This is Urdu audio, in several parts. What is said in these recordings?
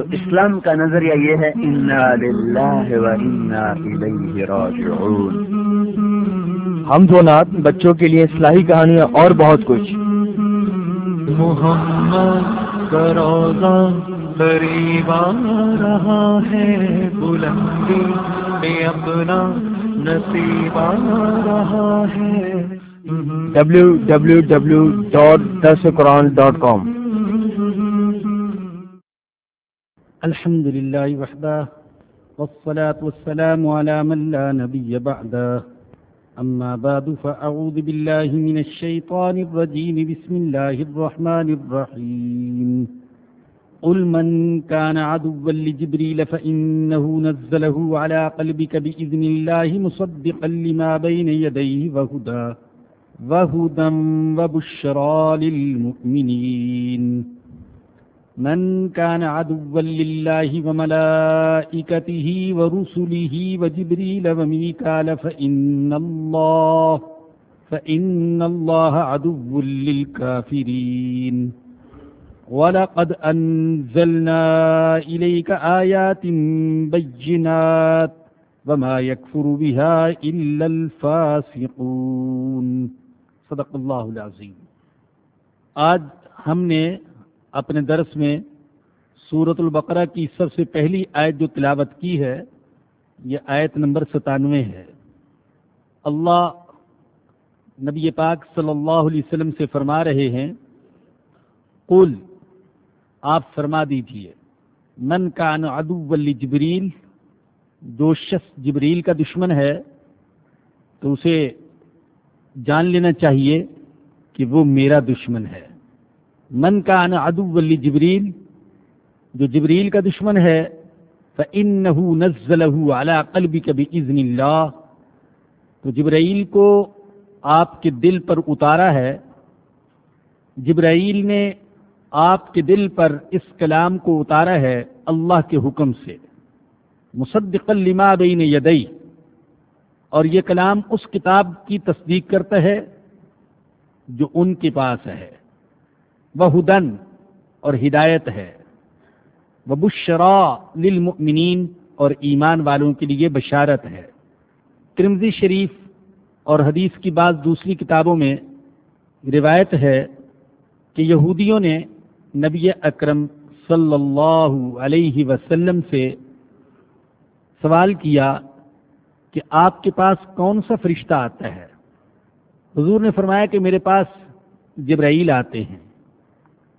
تو اسلام کا نظریہ یہ ہے ہم دو نات بچوں کے لیے اصلاحی کہانیاں اور بہت کچھ۔ محمد روزہ قریب آ رہا ہے بلندی میں اپنا نصیب آ رہا ہے۔ ڈبلو الحمد لله وحده، والصلاة والسلام على من لا نبي بعده. أما بعد، فأعوذ بالله من الشيطان الرجيم. بسم الله الرحمن الرحيم. قل من كان عدوا لجبريل فإنه نزله على قلبك بإذن الله مصدقا لما بين يديه وهدى وهدى وبشرى للمؤمنين. من كان عدوا لله وملائكته ورسله وجبريل وميكال فإن الله فإن الله عدو للكافرين. ولقد أنزلنا إليك آيات بجنات وما يكفر بها إلا الفاسقون. صدق اللہ العظیم آج ہم نے اپنے درس میں سورت البقرہ کی سب سے پہلی آیت جو تلاوت کی ہے، یہ آیت نمبر ستانوے ہے۔ اللہ نبی پاک صلی اللہ علیہ وسلم سے فرما رہے ہیں، قل، آپ فرما دیجیے، من کا ادو ولی جبریل جو شخص جبریل کا دشمن ہے، تو اسے جان لینا چاہیے کہ وہ میرا دشمن ہے۔ من کا ان ادو ولی جبریل جو جبریل کا دشمن ہے فن نزل اعلیٰ قلبی کبھی عزن اللہ تو جبرائیل کو آپ کے دل پر اتارا ہے۔ جبرائیل نے آپ کے دل پر اس کلام کو اتارا ہے اللہ کے حکم سے۔ مصدق لما بین یدئی اور یہ کلام اس کتاب کی تصدیق کرتا ہے جو ان کے پاس ہے۔ وہ ہدن اور ہدایت ہے۔ وہ بشرا للمؤمنین اور ایمان والوں کے لیے بشارت ہے۔ کرمزی شریف اور حدیث کی بعض دوسری کتابوں میں روایت ہے کہ یہودیوں نے نبی اکرم صلی اللہ علیہ وسلم سے سوال کیا کہ آپ کے پاس کون سا فرشتہ آتا ہے؟ حضور نے فرمایا کہ میرے پاس جبرائیل آتے ہیں۔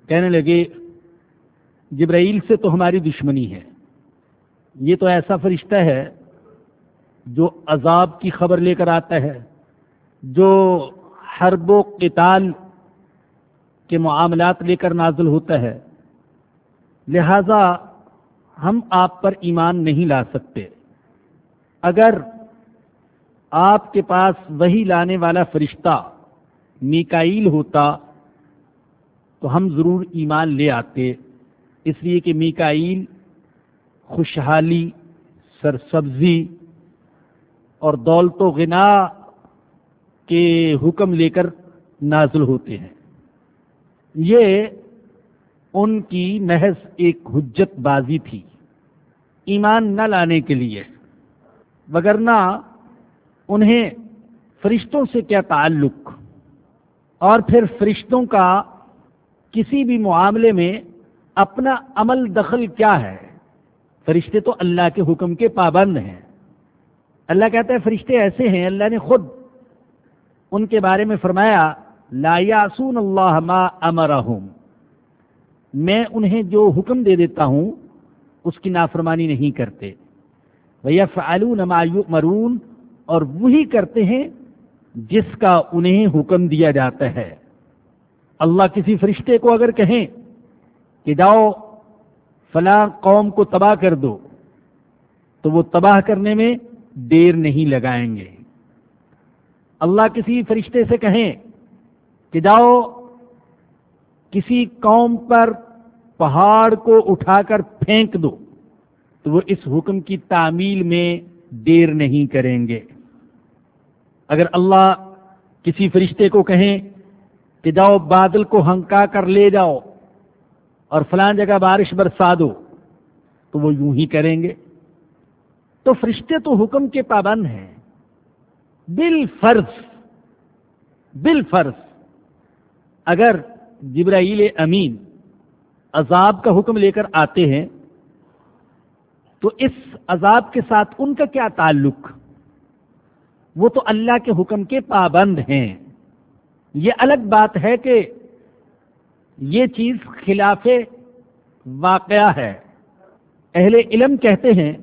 کہنے لگے، جبرائیل سے تو ہماری دشمنی ہے۔ یہ تو ایسا فرشتہ ہے جو عذاب کی خبر لے کر آتا ہے، جو حرب و قتال کے معاملات لے کر نازل ہوتا ہے۔ لہذا ہم آپ پر ایمان نہیں لا سکتے۔ اگر آپ کے پاس وہی لانے والا فرشتہ میکائیل ہوتا تو ہم ضرور ایمان لے آتے۔ اس لیے کہ میکائیل خوشحالی، سرسبزی اور دولت و غنا کے حکم لے کر نازل ہوتے ہیں۔ یہ ان کی محض ایک حجت بازی تھی ایمان نہ لانے کے لیے۔ وگرنہ انہیں فرشتوں سے کیا تعلق؟ اور پھر فرشتوں کا کسی بھی معاملے میں اپنا عمل دخل کیا ہے؟ فرشتے تو اللہ کے حکم کے پابند ہیں۔ اللہ کہتا ہے، فرشتے ایسے ہیں، اللہ نے خود ان کے بارے میں فرمایا، لا یاسون اللہ ما امرہم۔ میں انہیں جو حکم دے دیتا ہوں، اس کی نافرمانی نہیں کرتے۔ فعلون ما مرون اور وہی کرتے ہیں جس کا انہیں حکم دیا جاتا ہے۔ اللہ کسی فرشتے کو اگر کہیں کہ جاؤ، فلاں قوم کو تباہ کر دو، تو وہ تباہ کرنے میں دیر نہیں لگائیں گے۔ اللہ کسی فرشتے سے کہیں کہ جاؤ، کسی قوم پر پہاڑ کو اٹھا کر پھینک دو، تو وہ اس حکم کی تعمیل میں دیر نہیں کریں گے۔ اگر اللہ کسی فرشتے کو کہیں کہ جاؤ بادل کو ہنکا کر لے جاؤ اور فلان جگہ بارش برسا دو، تو وہ یوں ہی کریں گے۔ تو فرشتے تو حکم کے پابند ہیں۔ بال فرض بال فرض۔ اگر جبرائیل امین عذاب کا حکم لے کر آتے ہیں، تو اس عذاب کے ساتھ ان کا کیا تعلق؟ وہ تو اللہ کے حکم کے پابند ہیں۔ یہ الگ بات ہے کہ یہ چیز خلاف واقعہ ہے۔ اہل علم کہتے ہیں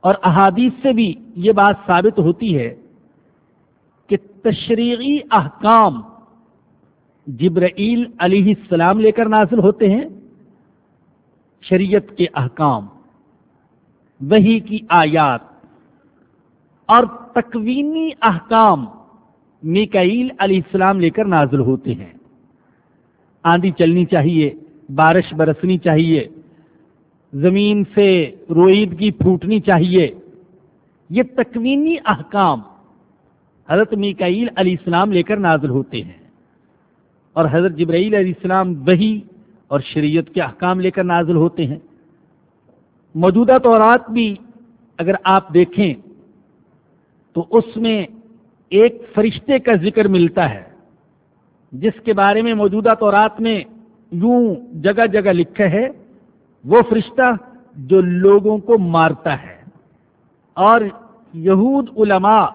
اور احادیث سے بھی یہ بات ثابت ہوتی ہے کہ تشریعی احکام جبرائیل علیہ السلام لے کر نازل ہوتے ہیں، شریعت کے احکام وہی کی آیات اور تکوینی احکام میکائیل علیہ السلام لے کر نازل ہوتے ہیں۔ آندھی چلنی چاہیے، بارش برسنی چاہیے، زمین سے روئیدگی پھوٹنی چاہیے۔ یہ تکوینی احکام حضرت میکائیل علیہ السلام لے کر نازل ہوتے ہیں۔ اور حضرت جبرائیل علیہ السلام وہی اور شریعت کے احکام لے کر نازل ہوتے ہیں۔ موجودہ طورات بھی اگر آپ دیکھیں تو اس میں ایک فرشتے کا ذکر ملتا ہے، جس کے بارے میں موجودہ طورات میں یوں جگہ جگہ لکھا ہے، وہ فرشتہ جو لوگوں کو مارتا ہے۔ اور یہود علماء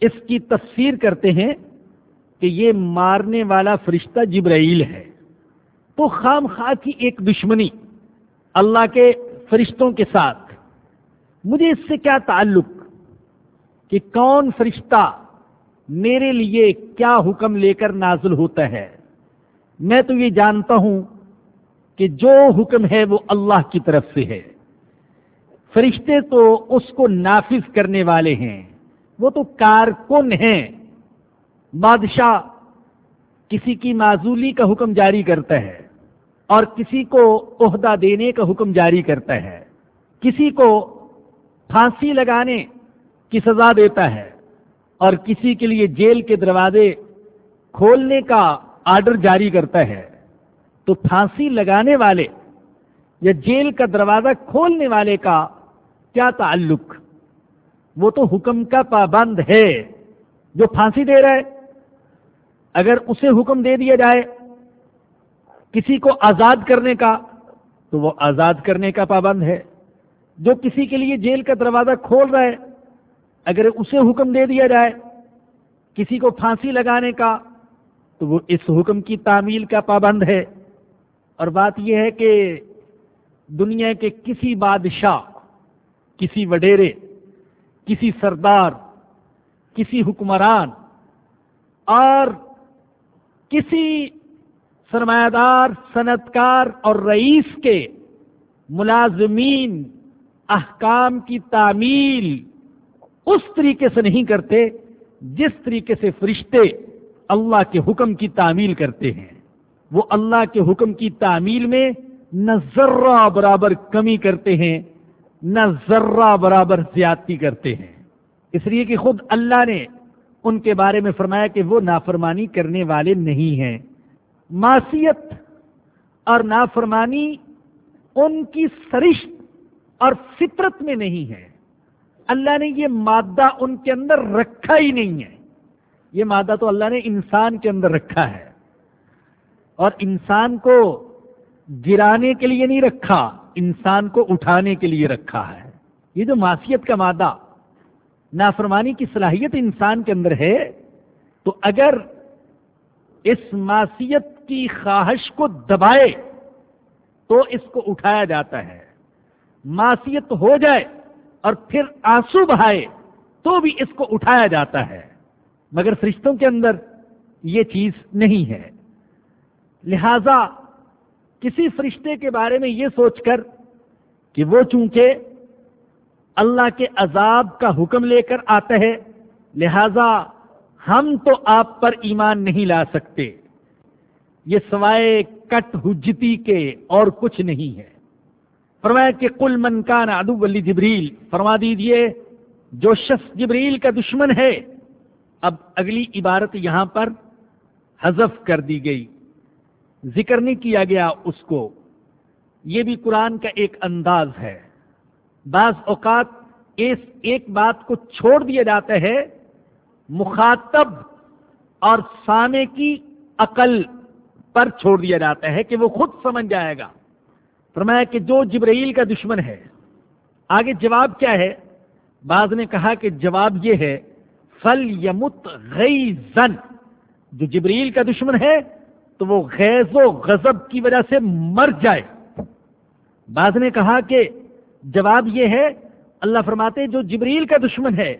اس کی تفسیر کرتے ہیں کہ یہ مارنے والا فرشتہ جبرائیل ہے۔ تو خام خواہ کی ایک دشمنی اللہ کے فرشتوں کے ساتھ، مجھے اس سے کیا تعلق؟ کہ کون فرشتہ میرے لیے کیا حکم لے کر نازل ہوتا ہے؟ میں تو یہ جانتا ہوں کہ جو حکم ہے وہ اللہ کی طرف سے ہے۔ فرشتے تو اس کو نافذ کرنے والے ہیں۔ وہ تو کارکن ہیں۔ بادشاہ کسی کی معذولی کا حکم جاری کرتا ہے اور کسی کو عہدہ دینے کا حکم جاری کرتا ہے۔ کسی کو پھانسی لگانے کی سزا دیتا ہے اور کسی کے لیے جیل کے دروازے کھولنے کا آرڈر جاری کرتا ہے، تو پھانسی لگانے والے یا جیل کا دروازہ کھولنے والے کا کیا تعلق؟ وہ تو حکم کا پابند ہے جو پھانسی دے رہا ہے۔ اگر اسے حکم دے دیا جائے کسی کو آزاد کرنے کا، تو وہ آزاد کرنے کا پابند ہے۔ جو کسی کے لیے جیل کا دروازہ کھول رہا ہے اگر اسے حکم دے دیا جائے کسی کو پھانسی لگانے کا، تو وہ اس حکم کی تعمیل کا پابند ہے۔ اور بات یہ ہے کہ دنیا کے کسی بادشاہ، کسی وڈیرے، کسی سردار، کسی حکمران اور کسی سرمایہ دار صنعت کار اور رئیس کے ملازمین، احکام کی تعمیل اس طریقے سے نہیں کرتے جس طریقے سے فرشتے اللہ کے حکم کی تعمیل کرتے ہیں۔ وہ اللہ کے حکم کی تعمیل میں نہ ذرہ برابر کمی کرتے ہیں، نہ ذرہ برابر زیادتی کرتے ہیں۔ اس لیے کہ خود اللہ نے ان کے بارے میں فرمایا کہ وہ نافرمانی کرنے والے نہیں ہیں۔ معصیت اور نافرمانی ان کی سرشت اور فطرت میں نہیں ہے۔ اللہ نے یہ مادہ ان کے اندر رکھا ہی نہیں ہے۔ یہ مادہ تو اللہ نے انسان کے اندر رکھا ہے۔ اور انسان کو گرانے کے لیے نہیں رکھا، انسان کو اٹھانے کے لیے رکھا ہے۔ یہ جو معاشیت کا مادہ، نافرمانی کی صلاحیت انسان کے اندر ہے، تو اگر اس معاشیت کی خواہش کو دبائے تو اس کو اٹھایا جاتا ہے۔ معاشیت ہو جائے اور پھر آنسو بہائے تو بھی اس کو اٹھایا جاتا ہے۔ مگر فرشتوں کے اندر یہ چیز نہیں ہے۔ لہذا کسی فرشتے کے بارے میں یہ سوچ کر کہ وہ چونکہ اللہ کے عذاب کا حکم لے کر آتا ہے، لہذا ہم تو آپ پر ایمان نہیں لا سکتے۔ یہ سوائے کٹ حجتی کے اور کچھ نہیں ہے۔ فرمایا کہ کل من کا ادو ولی جبریل، فرما دیجیے، جو شخص جبریل کا دشمن ہے، اب اگلی عبارت یہاں پر حذف کر دی گئی۔ ذکر نہیں کیا گیا اس کو۔ یہ بھی قرآن کا ایک انداز ہے۔ بعض اوقات اس ایک بات کو چھوڑ دیا جاتا ہے، مخاطب اور سامے کی عقل پر چھوڑ دیا جاتا ہے کہ وہ خود سمجھ جائے گا۔ فرمایا کہ جو جبرائیل کا دشمن ہے، آگے جواب کیا ہے؟ بعض نے کہا کہ جواب یہ ہے، فل یمت غی زن جو جبریل کا دشمن ہے، تو وہ غیظ و غضب کی وجہ سے مر جائے۔ بعض نے کہا کہ جواب یہ ہے، اللہ فرماتے جو جبریل کا دشمن ہے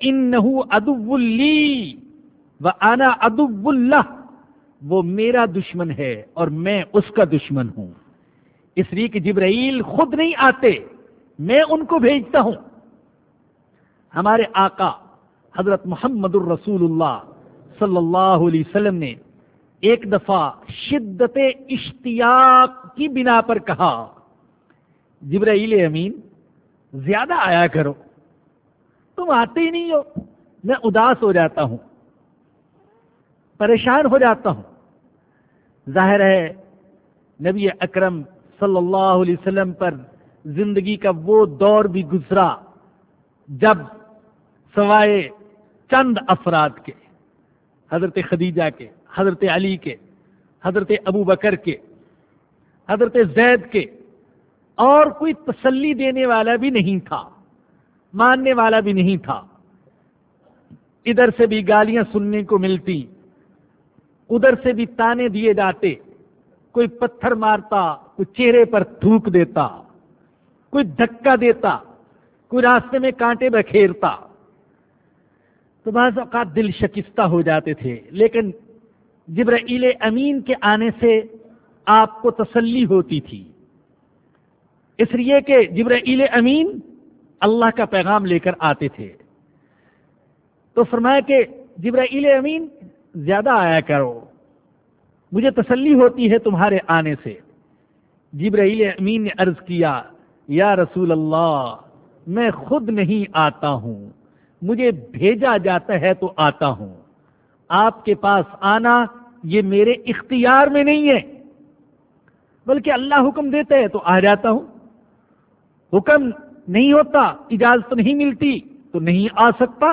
ان ادب و آنا ادب اللہ وہ میرا دشمن ہے اور میں اس کا دشمن ہوں۔ اس لیے کہ جبرائیل خود نہیں آتے، میں ان کو بھیجتا ہوں۔ ہمارے آقا حضرت محمد الرسول اللہ صلی اللہ علیہ وسلم نے ایک دفعہ شدت اشتیاق کی بنا پر کہا، جبرائیل امین، زیادہ آیا کرو۔ تم آتے ہی نہیں ہو، میں اداس ہو جاتا ہوں، پریشان ہو جاتا ہوں۔ ظاہر ہے، نبی اکرم صلی اللہ علیہ وسلم پر زندگی کا وہ دور بھی گزرا جب سوائے چند افراد کے، حضرت خدیجہ کے، حضرت علی کے، حضرت ابو بکر کے، حضرت زید کے، اور کوئی تسلی دینے والا بھی نہیں تھا، ماننے والا بھی نہیں تھا۔ ادھر سے بھی گالیاں سننے کو ملتی، ادھر سے بھی تانے دیے جاتے، کوئی پتھر مارتا کوئی چہرے پر تھوک دیتا، کوئی دھکا دیتا، کوئی راستے میں کانٹے بکھیرتا۔ تو بعض اوقات دل شکستہ ہو جاتے تھے، لیکن جبرائیل امین کے آنے سے آپ کو تسلی ہوتی تھی۔ اس لیے کہ جبرائیل امین اللہ کا پیغام لے کر آتے تھے۔ تو فرمایا کہ جبرائیل امین، زیادہ آیا کرو، مجھے تسلی ہوتی ہے تمہارے آنے سے۔ جبرائیل امین نے عرض کیا، یا رسول اللہ، میں خود نہیں آتا ہوں، مجھے بھیجا جاتا ہے تو آتا ہوں۔ آپ کے پاس آنا یہ میرے اختیار میں نہیں ہے، بلکہ اللہ حکم دیتے ہے تو آ جاتا ہوں۔ حکم نہیں ہوتا، اجازت نہیں ملتی، تو نہیں آ سکتا۔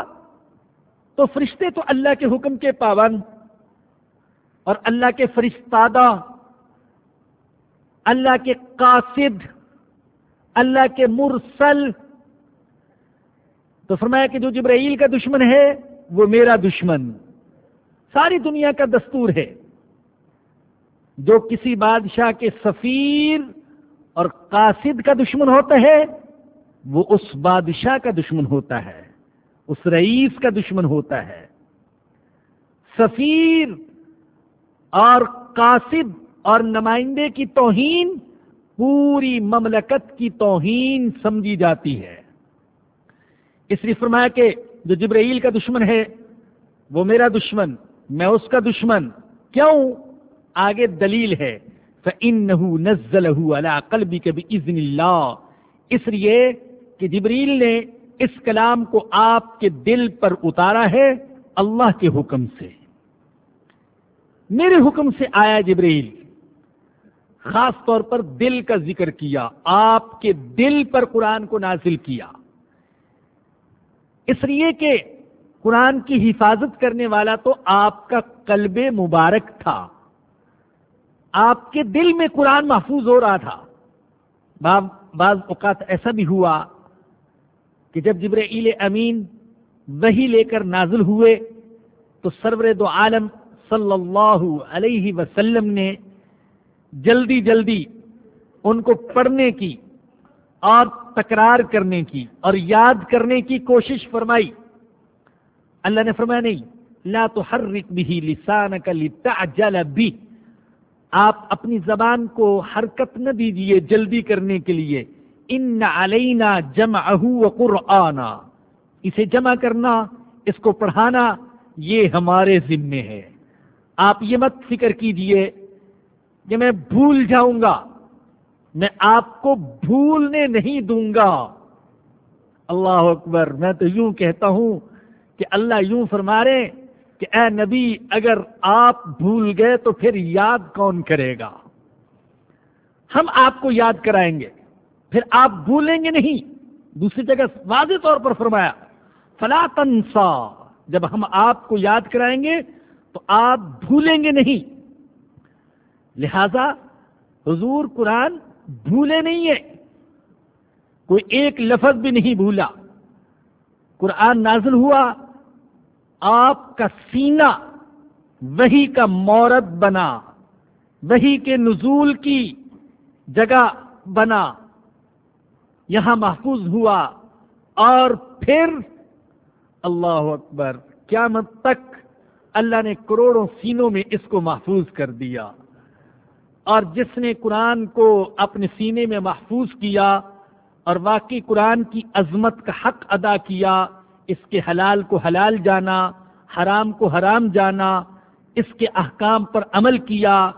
تو فرشتے تو اللہ کے حکم کے پابند، اور اللہ کے فرشتادہ اللہ کے قاصد، اللہ کے مرسل۔ تو فرمایا کہ جو جبرائیل کا دشمن ہے، وہ میرا دشمن۔ ساری دنیا کا دستور ہے۔ جو کسی بادشاہ کے سفیر اور قاصد کا دشمن ہوتا ہے، وہ اس بادشاہ کا دشمن ہوتا ہے۔ اس رئیس کا دشمن ہوتا ہے۔ سفیر اور قاصد اور نمائندے کی توہین پوری مملکت کی توہین سمجھی جاتی ہے۔ اس لیے فرمایا کہ جو جبرائیل کا دشمن ہے، وہ میرا دشمن، میں اس کا دشمن۔ کیوں؟ آگے دلیل ہے۔ فَإِنَّهُ نَزَّلَهُ عَلَىٰ قَلْبِكَ بِإِذْنِ اللَّهِ۔ اس لیے کہ جبریل نے اس کلام کو آپ کے دل پر اتارا ہے اللہ کے حکم سے۔ میرے حکم سے آیا جبریل خاص طور پر دل کا ذکر کیا، آپ کے دل پر قرآن کو نازل کیا۔ اس لیے کہ قرآن کی حفاظت کرنے والا تو آپ کا قلب مبارک تھا۔ آپ کے دل میں قرآن محفوظ ہو رہا تھا۔ بعض اوقات ایسا بھی ہوا کہ جب جبر امین وہی لے کر نازل ہوئے تو سرور دو عالم صلی اللہ علیہ وسلم نے جلدی جلدی ان کو پڑھنے کی اور تکرار کرنے کی اور یاد کرنے کی کوشش فرمائی۔ اللہ نے فرمایا، نہیں، لا تو ہر بھی لسان کا بھی آپ اپنی زبان کو حرکت نہ دیجیے جلدی کرنے کے لیے۔ ان علینا جمع و اسے جمع کرنا، اس کو پڑھانا، یہ ہمارے ذمے ہے۔ آپ یہ مت فکر کیجیے کہ میں بھول جاؤں گا، میں آپ کو بھولنے نہیں دوں گا۔ اللہ اکبر، میں تو یوں کہتا ہوں کہ اللہ یوں فرما رہے کہ اے نبی، اگر آپ بھول گئے تو پھر یاد کون کرے گا؟ ہم آپ کو یاد کرائیں گے، پھر آپ بھولیں گے نہیں۔ دوسری جگہ واضح طور پر فرمایا، فلا تنسا، جب ہم آپ کو یاد کرائیں گے تو آپ بھولیں گے نہیں۔ لہذا حضور قرآن بھولے نہیں ہے کوئی ایک لفظ بھی نہیں بھولا۔ قرآن نازل ہوا، آپ کا سینہ وہی کا مورت بنا، وہی کے نزول کی جگہ بنا۔ یہاں محفوظ ہوا۔ اور پھر اللہ اکبر، قیامت تک اللہ نے کروڑوں سینوں میں اس کو محفوظ کر دیا۔ اور جس نے قرآن کو اپنے سینے میں محفوظ کیا اور واقعی قرآن کی عظمت کا حق ادا کیا، اس کے حلال کو حلال جانا، حرام کو حرام جانا، اس کے احکام پر عمل کیا،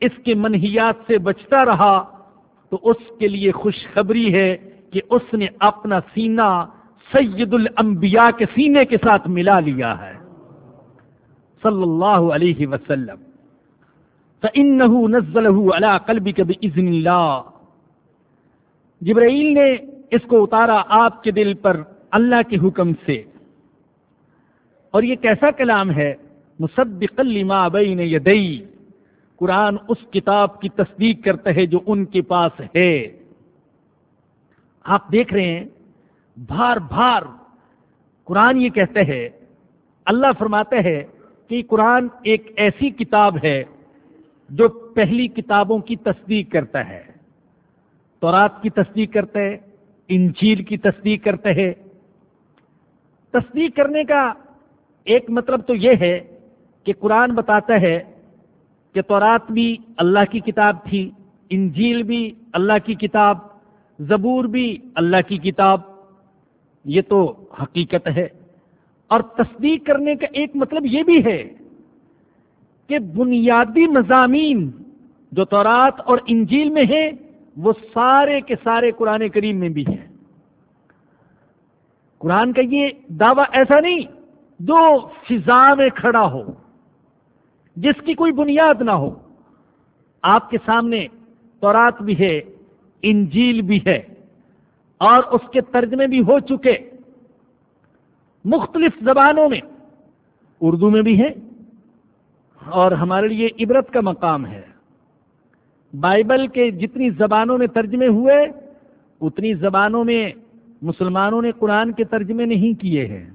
اس کے منحیات سے بچتا رہا، تو اس کے لیے خوشخبری ہے کہ اس نے اپنا سینہ سید الانبیاء کے سینے کے ساتھ ملا لیا ہے۔ صلی اللہ علیہ وسلم۔ فَإِنَّهُ نَزَّلَهُ عَلَىٰ قَلْبِكَ بِإِذْنِ اللَّهِ جبرائیل نے اس کو اتارا آپ کے دل پر اللہ کے حکم سے۔ اور یہ کیسا کلام ہے؟ مصدق لما بین یدئی قرآن اس کتاب کی تصدیق کرتا ہے جو ان کے پاس ہے۔ آپ دیکھ رہے ہیں، بھار بھار۔ قرآن یہ کہتے ہیں اللہ فرماتے ہیں کہ قرآن ایک ایسی کتاب ہے جو پہلی کتابوں کی تصدیق کرتا ہے۔ تورات کی تصدیق کرتا ہے انجیل کی تصدیق کرتا ہے تصدیق کرنے کا ایک مطلب تو یہ ہے کہ قرآن بتاتا ہے کہ تورات بھی اللہ کی کتاب تھی، انجیل بھی اللہ کی کتاب، زبور بھی اللہ کی کتاب۔ یہ تو حقیقت ہے۔ اور تصدیق کرنے کا ایک مطلب یہ بھی ہے کہ بنیادی مضامین جو تورات اور انجیل میں ہیں، وہ سارے کے سارے قرآن کریم میں بھی ہیں۔ قرآن کا یہ دعویٰ ایسا نہیں جو فضا میں کھڑا ہو، جس کی کوئی بنیاد نہ ہو۔ آپ کے سامنے تورات بھی ہے، انجیل بھی ہے، اور اس کے ترجمے بھی ہو چکے۔ مختلف زبانوں میں، اردو میں بھی ہے اور ہمارے لیے عبرت کا مقام ہے۔ بائبل کے جتنی زبانوں میں ترجمے ہوئے، اتنی زبانوں میں مسلمانوں نے قرآن کے ترجمے نہیں کیے ہیں۔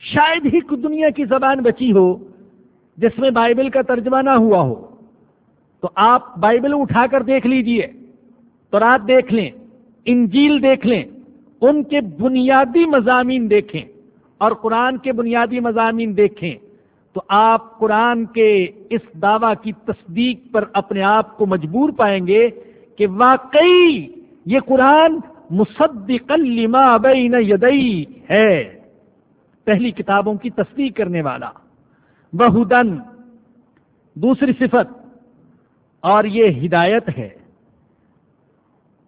شاید ہی دنیا کی زبان بچی ہو جس میں بائبل کا ترجمہ نہ ہوا ہو۔ تو آپ بائبل اٹھا کر دیکھ لیجیے تو رات دیکھ لیں، انجیل دیکھ لیں، ان کے بنیادی مضامین دیکھیں اور قرآن کے بنیادی مضامین دیکھیں۔ تو آپ قرآن کے اس دعویٰ کی تصدیق پر اپنے آپ کو مجبور پائیں گے کہ واقعی یہ قرآن مصدق لما بین یدئی ہے۔ پہلی کتابوں کی تصدیق کرنے والا۔ بہدن دوسری صفت، اور یہ ہدایت ہے۔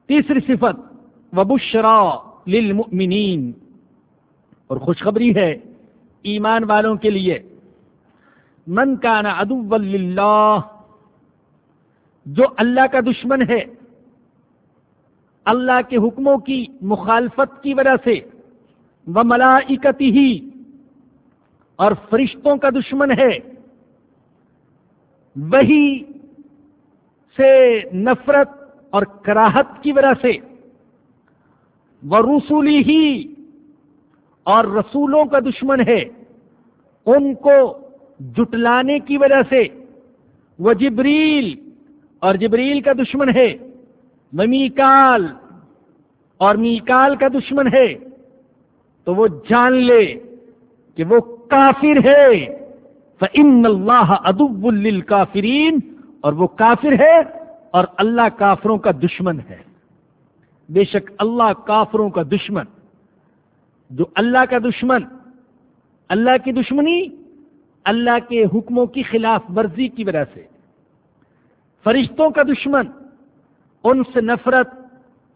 تیسری صفت، وبشرا للمؤمنین۔ اور خوشخبری ہے ایمان والوں کے لیے۔ من کا نا ادو جو اللہ کا دشمن ہے، اللہ کے حکموں کی مخالفت کی وجہ سے وہ ملائکتی ہی اور فرشتوں کا دشمن ہے۔ وہی سے نفرت اور کراہت کی وجہ سے وہ رسولی ہی اور رسولوں کا دشمن ہے۔ ان کو جٹلانے کی وجہ سے وہ جبریل اور جبریل کا دشمن ہے، وہ میکال اور میکال کا دشمن ہے۔ تو وہ جان لے کہ وہ کافر ہے۔ فن اللہ ادب الکافرین اور وہ کافر ہے اور اللہ کافروں کا دشمن ہے۔ بے شک اللہ کافروں کا دشمن، جو اللہ کا دشمن، اللہ کی دشمنی اللہ کے حکموں کی خلاف ورزی کی وجہ سے۔ فرشتوں کا دشمن، ان سے نفرت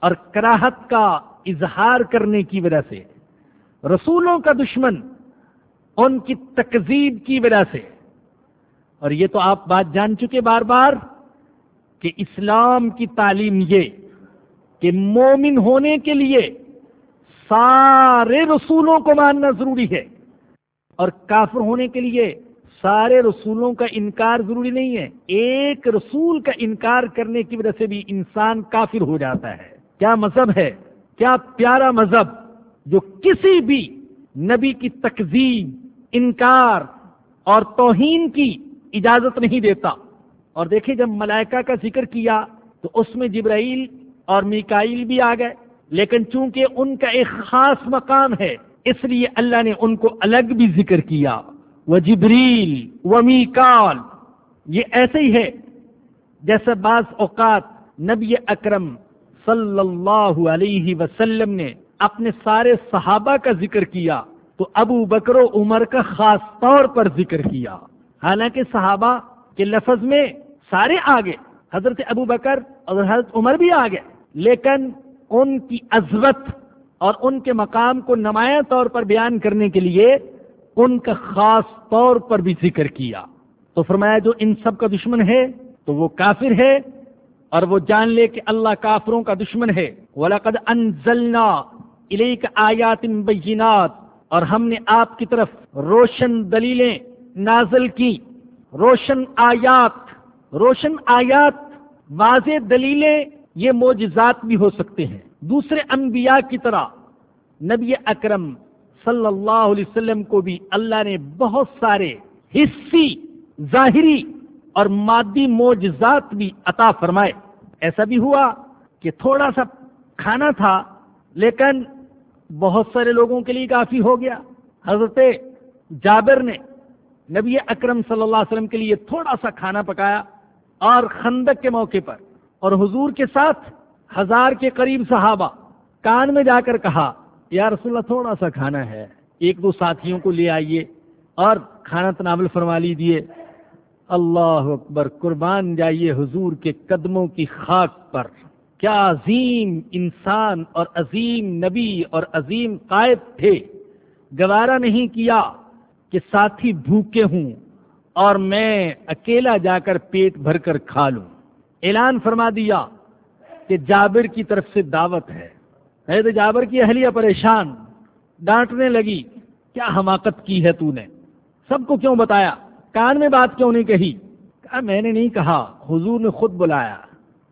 اور کراہت کا اظہار کرنے کی وجہ سے۔ رسولوں کا دشمن، ان کی تکذیب کی وجہ سے۔ اور یہ تو آپ بات جان چکے بار بار کہ اسلام کی تعلیم یہ کہ مومن ہونے کے لیے سارے رسولوں کو ماننا ضروری ہے۔ اور کافر ہونے کے لیے سارے رسولوں کا انکار ضروری نہیں ہے۔ ایک رسول کا انکار کرنے کی وجہ سے بھی انسان کافر ہو جاتا ہے۔ کیا مذہب ہے؟ کیا پیارا مذہب جو کسی بھی نبی کی تقزیم انکار اور توہین کی اجازت نہیں دیتا؟ اور دیکھیں جب ملائکہ کا ذکر کیا تو اس میں جبرائیل اور میکائیل بھی آ گئے۔ لیکن چونکہ ان کا ایک خاص مقام ہے اس لیے اللہ نے ان کو الگ بھی ذکر کیا۔ وہ جبریل و میکال، یہ ایسے ہی ہے۔ جیسے بعض اوقات نبی اکرم صلی اللہ علیہ وسلم نے اپنے سارے صحابہ کا ذکر کیا، تو ابو بکر و عمر کا خاص طور پر ذکر کیا۔ حالانکہ صحابہ کے لفظ میں سارے آگے، حضرت ابو بکر اور حضرت عمر بھی آگے، لیکن ان کی عزت اور ان کے مقام کو نمایاں طور پر بیان کرنے کے لیے ان کا خاص طور پر بھی ذکر کیا۔ تو فرمایا جو ان سب کا دشمن ہے تو وہ کافر ہے اور وہ جان لے کہ اللہ کافروں کا دشمن ہے۔ وَلَقَدْ أَنزَلْنَا إِلَيْكَ آيَاتٍ بَيِّنَاتٍ اور ہم نے آپ کی طرف روشن دلیلیں نازل کی روشن آیات روشن آیات، واضح دلیلیں، یہ معجزات بھی ہو سکتے ہیں۔ دوسرے انبیاء کی طرح نبی اکرم صلی اللہ علیہ وسلم کو بھی اللہ نے بہت سارے حصی، ظاہری اور مادی معجزات بھی عطا فرمائے۔ ایسا بھی ہوا کہ تھوڑا سا کھانا تھا، لیکن بہت سارے لوگوں کے لیے کافی ہو گیا۔ حضرت جابر نے نبی اکرم صلی اللہ علیہ وسلم کے لیے تھوڑا سا کھانا پکایا اور خندق کے موقع پر اور حضور کے ساتھ ہزار کے قریب صحابہ کان میں جا کر کہا، یا رسول اللہ، تھوڑا سا کھانا ہے۔ ایک دو ساتھیوں کو لے آئیے اور کھانا تناول فرما لیجیے اللہ اکبر، قربان جائیے حضور کے قدموں کی خاک پر۔ کیا عظیم انسان اور عظیم نبی اور عظیم قائد تھے۔ گوارا نہیں کیا کہ ساتھی بھوکے ہوں اور میں اکیلا جا کر پیٹ بھر کر کھا لوں۔ اعلان فرما دیا کہ جابر کی طرف سے دعوت ہے۔ حید جابر کی اہلیہ پریشان، ڈانٹنے لگی، کیا حماقت کی ہے تو نے؟ سب کو کیوں بتایا؟ کان میں بات کیوں نہیں کہی؟ کہا، میں نے نہیں کہا، حضور نے خود بلایا۔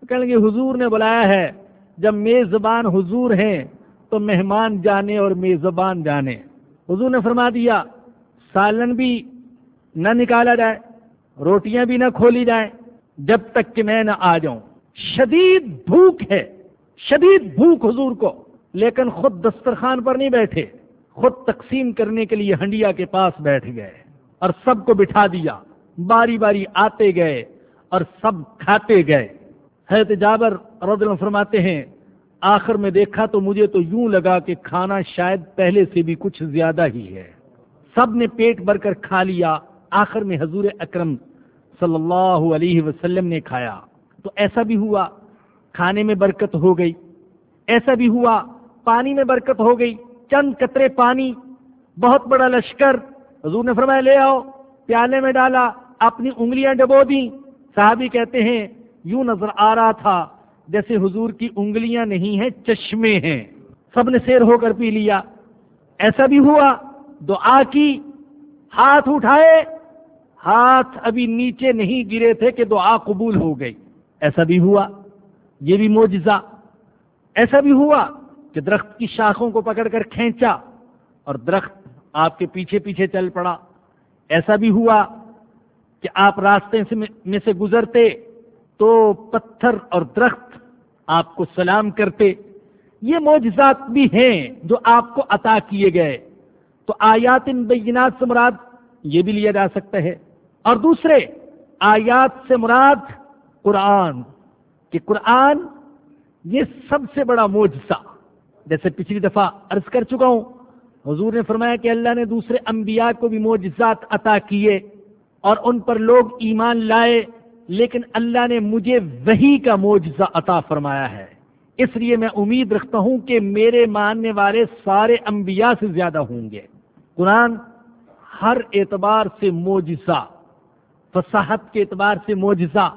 کہنے لگے، حضور نے بلایا ہے، جب میزبان حضور ہیں، تو مہمان جانے اور میزبان جانے۔ حضور نے فرما دیا، سالن بھی نہ نکالا جائے، روٹیاں بھی نہ کھولی جائیں، جب تک کہ میں نہ آ جاؤں۔ شدید بھوک ہے۔ شدید بھوک حضور کو، لیکن خود دسترخوان پر نہیں بیٹھے۔ خود تقسیم کرنے کے لیے ہنڈیا کے پاس بیٹھ گئے اور سب کو بٹھا دیا۔ باری باری آتے گئے اور سب کھاتے گئے۔ حضرت جابر رضی اللہ فرماتے ہیں، آخر میں دیکھا تو مجھے تو یوں لگا کہ کھانا شاید پہلے سے بھی کچھ زیادہ ہی ہے۔ سب نے پیٹ بھر کر کھا لیا۔ آخر میں حضور اکرم صلی اللہ علیہ وسلم نے کھایا۔ تو ایسا بھی ہوا، کھانے میں برکت ہو گئی۔ ایسا بھی ہوا، پانی میں برکت ہو گئی۔ چند قطرے پانی، بہت بڑا لشکر۔ حضور نے فرمایا، لے آؤ۔ پیالے میں ڈالا، اپنی انگلیاں ڈبو دی صحابی کہتے ہیں، یوں نظر آ رہا تھا جیسے حضور کی انگلیاں نہیں ہیں، چشمے ہیں۔ سب نے سیر ہو کر پی لیا۔ ایسا بھی ہوا، دعا کی، ہاتھ اٹھائے۔ ہاتھ ابھی نیچے نہیں گرے تھے کہ دعا قبول ہو گئی۔ ایسا بھی ہوا، یہ بھی موجزہ ایسا بھی ہوا کہ درخت کی شاخوں کو پکڑ کر کھینچا اور درخت آپ کے پیچھے پیچھے چل پڑا۔ ایسا بھی ہوا کہ آپ راستے میں سے گزرتے تو پتھر اور درخت آپ کو سلام کرتے۔ یہ معجزات بھی ہیں جو آپ کو عطا کیے گئے۔ تو آیات ان بینات سے مراد یہ بھی لیا جا سکتا ہے۔ اور دوسرے، آیات سے مراد قرآن کہ قرآن یہ سب سے بڑا معجزہ، جیسے پچھلی دفعہ عرض کر چکا ہوں، حضور نے فرمایا کہ اللہ نے دوسرے انبیاء کو بھی معجزات عطا کیے اور ان پر لوگ ایمان لائے، لیکن اللہ نے مجھے وہی کا معجزہ عطا فرمایا ہے۔ اس لیے میں امید رکھتا ہوں کہ میرے ماننے والے سارے انبیاء سے زیادہ ہوں گے۔ قرآن ہر اعتبار سے معجزہ، فصاحت کے اعتبار سے معجزہ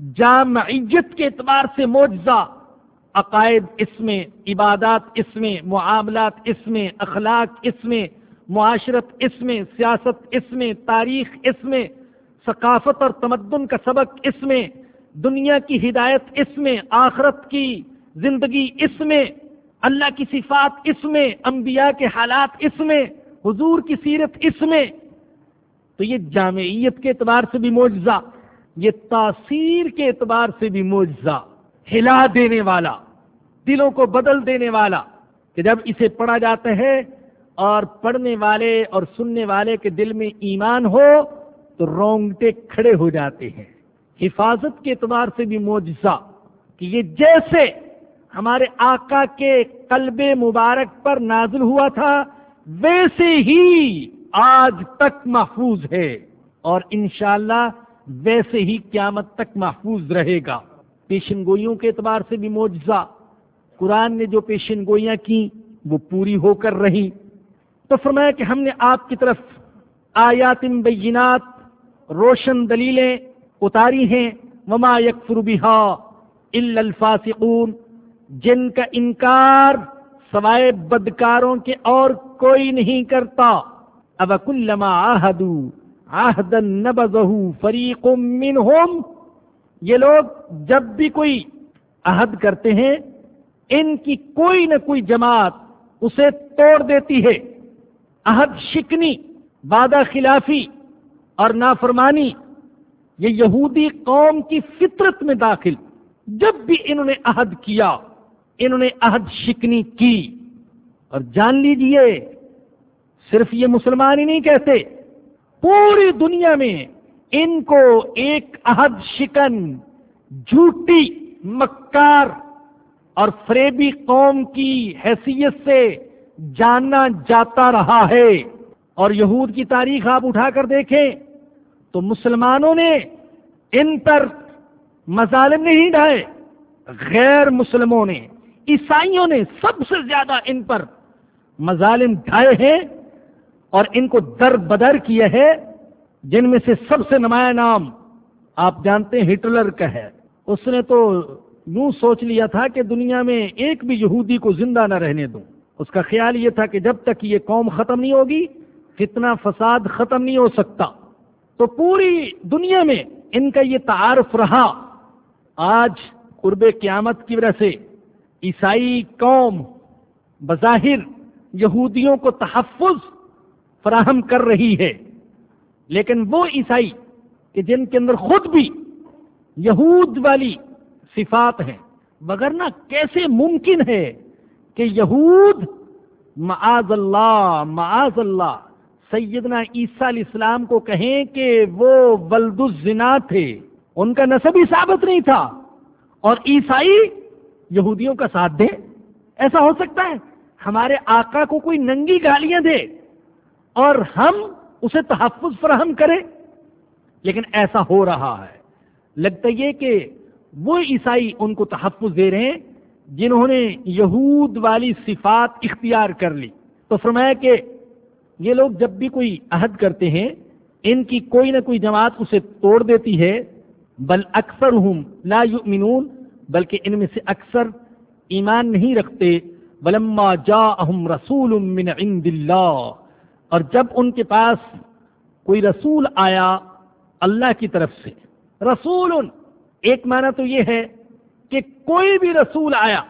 جامعیت کے اعتبار سے معجزہ عقائد اس میں عبادات اس میں معاملات اس میں اخلاق اس میں معاشرت اس میں سیاست اس میں تاریخ اس میں ثقافت اور تمدن کا سبق اس میں دنیا کی ہدایت اس میں آخرت کی زندگی اس میں اللہ کی صفات اس میں انبیاء کے حالات اس میں حضور کی سیرت اس میں تو یہ جامعیت کے اعتبار سے بھی معجزہ یہ تاثیر کے اعتبار سے بھی معجزہ، ہلا دینے والا، دلوں کو بدل دینے والا کہ جب اسے پڑھا جاتا ہے اور پڑھنے والے اور سننے والے کے دل میں ایمان ہو تو رونگٹے کھڑے ہو جاتے ہیں۔ حفاظت کے اعتبار سے بھی معجزہ کہ یہ جیسے ہمارے آقا کے قلب مبارک پر نازل ہوا تھا، ویسے ہی آج تک محفوظ ہے۔ اور انشاءاللہ ویسے ہی قیامت تک محفوظ رہے گا۔ پیشن گوئیوں کے اعتبار سے بھی معجزہ۔ قرآن نے جو پیشن گوئیاں کی وہ پوری ہو کر رہی تو فرمایا کہ ہم نے آپ کی طرف آیات بینات، روشن دلیلیں اتاری ہیں۔ وما یکفر بہا الا الفاسقون۔ جن کا انکار سوائے بدکاروں کے اور کوئی نہیں کرتا۔ اب کلما آہدو آہدن نبذہ فریق منہم یہ لوگ جب بھی کوئی عہد کرتے ہیں، ان کی کوئی نہ کوئی جماعت اسے توڑ دیتی ہے۔ عہد شکنی، وعدہ خلافی اور نافرمانی، یہ یہودی قوم کی فطرت میں داخل۔ جب بھی انہوں نے عہد کیا، انہوں نے عہد شکنی کی۔ اور جان لیجیے، صرف یہ مسلمان ہی نہیں کہتے پوری دنیا میں ان کو ایک عہد شکن جھوٹی مکار اور فریبی قوم کی حیثیت سے جاننا جاتا رہا ہے۔ اور یہود کی تاریخ آپ اٹھا کر دیکھیں تو مسلمانوں نے ان پر مظالم نہیں ڈھائے، غیر مسلموں نے، عیسائیوں نے سب سے زیادہ ان پر مظالم ڈھائے ہیں۔ اور ان کو در بدر کیا ہے جن میں سے سب سے نمایاں نام آپ جانتے ہیں، ہٹلر کا ہے۔ اس نے تو یوں سوچ لیا تھا کہ دنیا میں ایک بھی یہودی کو زندہ نہ رہنے دوں۔ اس کا خیال یہ تھا کہ جب تک یہ قوم ختم نہیں ہوگی کتنا فساد ختم نہیں ہو سکتا۔ تو پوری دنیا میں ان کا یہ تعارف رہا۔ آج قرب قیامت کی وجہ سے عیسائی قوم بظاہر یہودیوں کو تحفظ فراہم کر رہی ہے۔ لیکن وہ عیسائی کہ جن کے اندر خود بھی یہود والی صفات ہیں نہ کیسے ممکن ہے کہ یہود معاذ اللہ معاذ اللہ، سیدنا عیسیٰ علیہ السلام کو کہیں کہ وہ ولد الزنا تھے۔ ان کا نصب ہی ثابت نہیں تھا۔ اور عیسائی یہودیوں کا ساتھ دے۔ ایسا ہو سکتا ہے؟ ہمارے آقا کو کوئی ننگی گالیاں دے۔ اور ہم اسے تحفظ فراہم کریں۔ لیکن ایسا ہو رہا ہے۔ لگتا یہ کہ وہ عیسائی ان کو تحفظ دے رہے ہیں جنہوں نے یہود والی صفات اختیار کر لی۔ تو فرمایا کہ یہ لوگ جب بھی کوئی عہد کرتے ہیں، ان کی کوئی نہ کوئی جماعت اسے توڑ دیتی ہے۔ بل اکثر ہوں لا یؤمنون، بلکہ ان میں سے اکثر ایمان نہیں رکھتے۔ بلما جا رسول من عند اللہ۔ اور جب ان کے پاس کوئی رسول آیا اللہ کی طرف سے، رسول، ایک معنی تو یہ ہے کہ کوئی بھی رسول آیا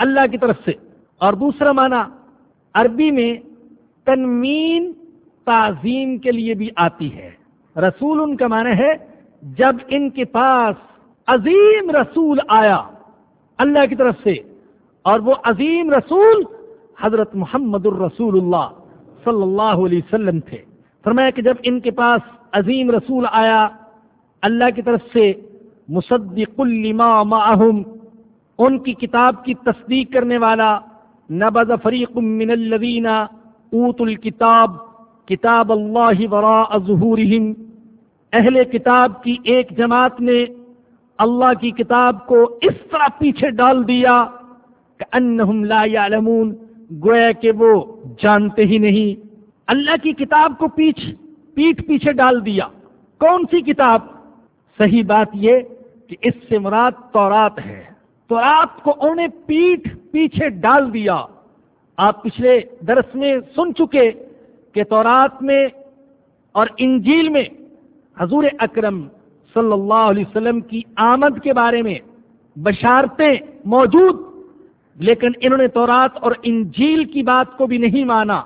اللہ کی طرف سے، اور دوسرا معنی عربی میں تنمین، تعظیم کے لیے بھی آتی ہے۔ رسول ان کا معنی ہے جب ان کے پاس عظیم رسول آیا اللہ کی طرف سے، اور وہ عظیم رسول حضرت محمد الرسول اللہ صلی اللہ علیہ وسلم تھے۔ فرمایا کہ جب ان کے پاس عظیم رسول آیا، اللہ کی طرف سے مصدق لما معهم ان کی کتاب کی تصدیق کرنے والا، نبذ فریق من الذین اوت الکتاب، کتاب اللہ وراء ظہورہم۔ اہل کتاب کی ایک جماعت نے اللہ کی کتاب کو اس طرح پیچھے ڈال دیا کہ انہم لا یعلمون۔ گویا کہ وہ جانتے ہی نہیں۔ اللہ کی کتاب کو پیچھ پیٹ پیچھے ڈال دیا۔ کون سی کتاب؟ صحیح بات یہ کہ اس سے مراد تورات ہے۔ تورات کو انہیں پیٹ پیچھے ڈال دیا۔ آپ پچھلے درس میں سن چکے کہ تورات میں اور انجیل میں حضور اکرم صلی اللہ علیہ وسلم کی آمد کے بارے میں بشارتیں موجود لیکن انہوں نے تورات اور انجیل کی بات کو بھی نہیں مانا۔